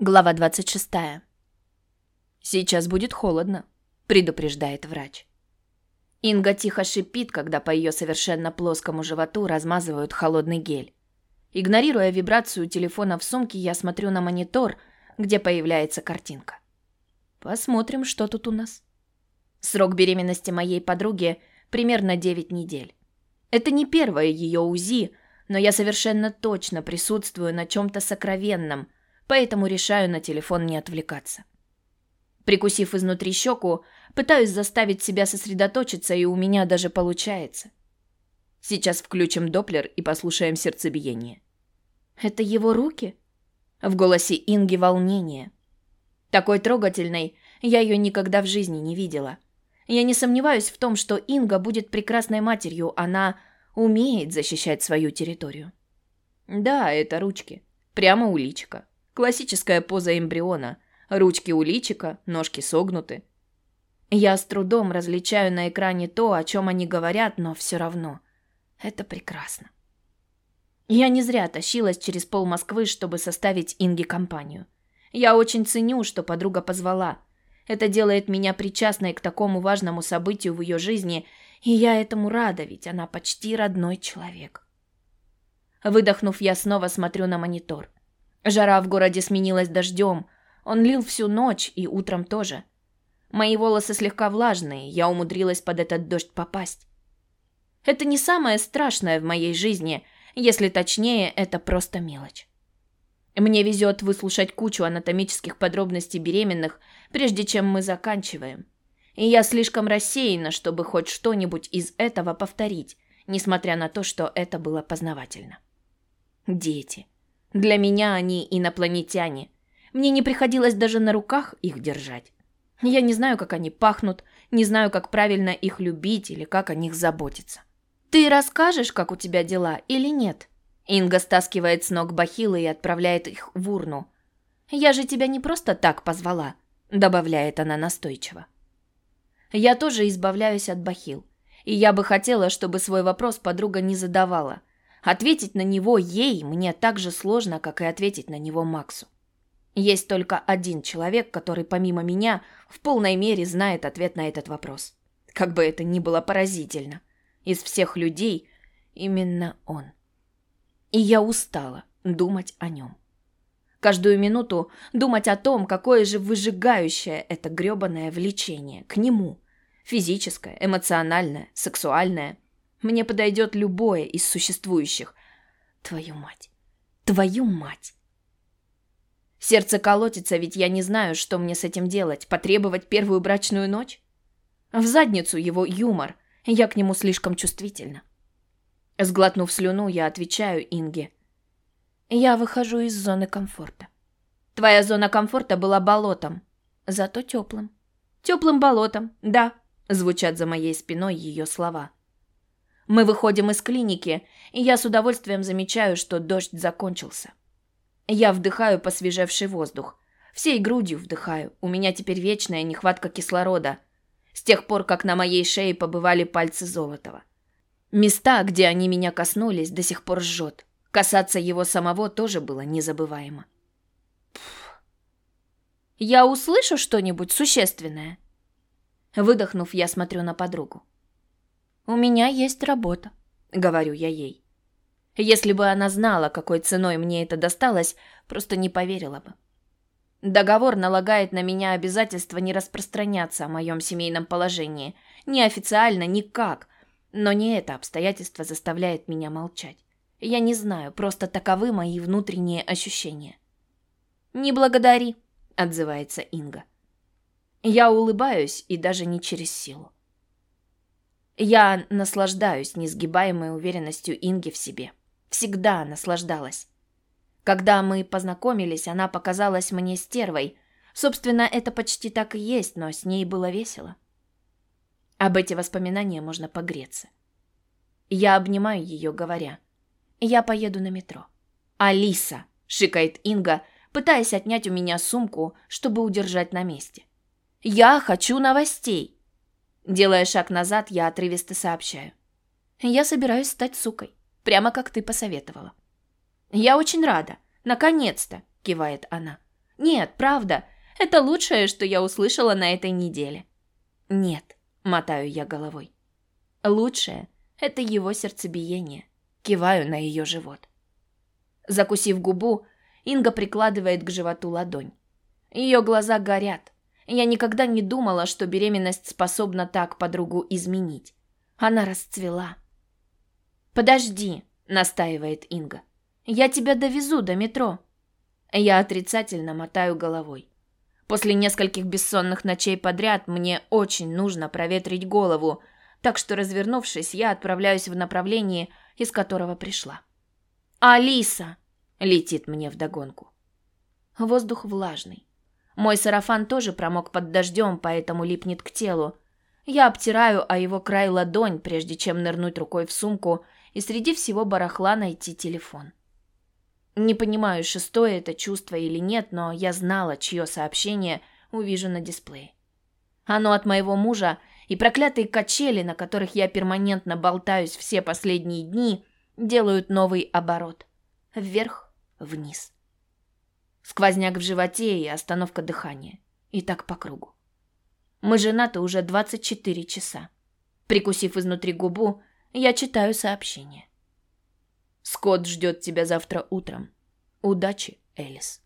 Глава 26. «Сейчас будет холодно», – предупреждает врач. Инга тихо шипит, когда по ее совершенно плоскому животу размазывают холодный гель. Игнорируя вибрацию телефона в сумке, я смотрю на монитор, где появляется картинка. Посмотрим, что тут у нас. Срок беременности моей подруги примерно 9 недель. Это не первое ее УЗИ, но я совершенно точно присутствую на чем-то сокровенном – поэтому решаю на телефон не отвлекаться. Прикусив изнутри щеку, пытаюсь заставить себя сосредоточиться, и у меня даже получается. Сейчас включим доплер и послушаем сердцебиение. Это его руки? В голосе Инги волнение. Такой трогательной я ее никогда в жизни не видела. Я не сомневаюсь в том, что Инга будет прекрасной матерью, она умеет защищать свою территорию. Да, это ручки. Прямо у личика. Классическая поза эмбриона. Ручки у личика, ножки согнуты. Я с трудом различаю на экране то, о чем они говорят, но все равно. Это прекрасно. Я не зря тащилась через пол Москвы, чтобы составить Инге компанию. Я очень ценю, что подруга позвала. Это делает меня причастной к такому важному событию в ее жизни, и я этому рада, ведь она почти родной человек. Выдохнув, я снова смотрю на монитор. Жара в городе сменилась дождем. Он лил всю ночь и утром тоже. Мои волосы слегка влажные, я умудрилась под этот дождь попасть. Это не самое страшное в моей жизни, если точнее, это просто мелочь. Мне везет выслушать кучу анатомических подробностей беременных, прежде чем мы заканчиваем. И я слишком рассеяна, чтобы хоть что-нибудь из этого повторить, несмотря на то, что это было познавательно. Дети. Для меня они инопланетяне. Мне не приходилось даже на руках их держать. Я не знаю, как они пахнут, не знаю, как правильно их любить или как о них заботиться. Ты расскажешь, как у тебя дела или нет? Инга стаскивает с ног бахилы и отправляет их в урну. Я же тебя не просто так позвала, добавляет она настойчиво. Я тоже избавляюсь от бахил. И я бы хотела, чтобы свой вопрос подруга не задавала. Ответить на него ей мне так же сложно, как и ответить на него Максу. Есть только один человек, который помимо меня в полной мере знает ответ на этот вопрос. Как бы это ни было поразительно. Из всех людей именно он. И я устала думать о нем. Каждую минуту думать о том, какое же выжигающее это грёбаное влечение к нему. Физическое, эмоциональное, сексуальное – мне подойдет любое из существующих. Твою мать. Твою мать. Сердце колотится, ведь я не знаю, что мне с этим делать. Потребовать первую брачную ночь? В задницу его юмор. Я к нему слишком чувствительна. Сглотнув слюну, я отвечаю Инге. Я выхожу из зоны комфорта. Твоя зона комфорта была болотом, зато теплым. Теплым болотом, да, звучат за моей спиной ее слова. Мы выходим из клиники, и я с удовольствием замечаю, что дождь закончился. Я вдыхаю посвежевший воздух. Всей грудью вдыхаю. У меня теперь вечная нехватка кислорода. С тех пор, как на моей шее побывали пальцы Золотова. Места, где они меня коснулись, до сих пор жжет. Касаться его самого тоже было незабываемо. Пфф. «Я услышу что-нибудь существенное?» Выдохнув, я смотрю на подругу. «У меня есть работа», — говорю я ей. Если бы она знала, какой ценой мне это досталось, просто не поверила бы. Договор налагает на меня обязательство не распространяться о моем семейном положении. Ни официально, никак. Но не это обстоятельство заставляет меня молчать. Я не знаю, просто таковы мои внутренние ощущения. «Не благодари», — отзывается Инга. Я улыбаюсь и даже не через силу. Я наслаждаюсь несгибаемой уверенностью Инги в себе. Всегда наслаждалась. Когда мы познакомились, она показалась мне стервой. Собственно, это почти так и есть, но с ней было весело. Об эти воспоминания можно погреться. Я обнимаю ее, говоря. Я поеду на метро. «Алиса!» — шикает Инга, пытаясь отнять у меня сумку, чтобы удержать на месте. «Я хочу новостей!» Делая шаг назад, я отрывисто сообщаю. Я собираюсь стать сукой, прямо как ты посоветовала. Я очень рада. Наконец-то, кивает она. Нет, правда. Это лучшее, что я услышала на этой неделе. Нет, мотаю я головой. Лучшее – это его сердцебиение. Киваю на ее живот. Закусив губу, Инга прикладывает к животу ладонь. Ее глаза горят. Я никогда не думала, что беременность способна так подругу изменить. Она расцвела. «Подожди», — настаивает Инга. «Я тебя довезу до метро». Я отрицательно мотаю головой. После нескольких бессонных ночей подряд мне очень нужно проветрить голову, так что, развернувшись, я отправляюсь в направлении, из которого пришла. «Алиса!» — летит мне вдогонку. Воздух влажный. Мой сарафан тоже промок под дождем, поэтому липнет к телу. Я обтираю о его край ладонь, прежде чем нырнуть рукой в сумку и среди всего барахла найти телефон. Не понимаю, шестое это чувство или нет, но я знала, чье сообщение увижу на дисплее. Оно от моего мужа, и проклятые качели, на которых я перманентно болтаюсь все последние дни, делают новый оборот. Вверх-вниз. Сквозняк в животе и остановка дыхания. И так по кругу. Мы женаты уже 24 часа. Прикусив изнутри губу, я читаю сообщение. Скотт ждет тебя завтра утром. Удачи, Элис.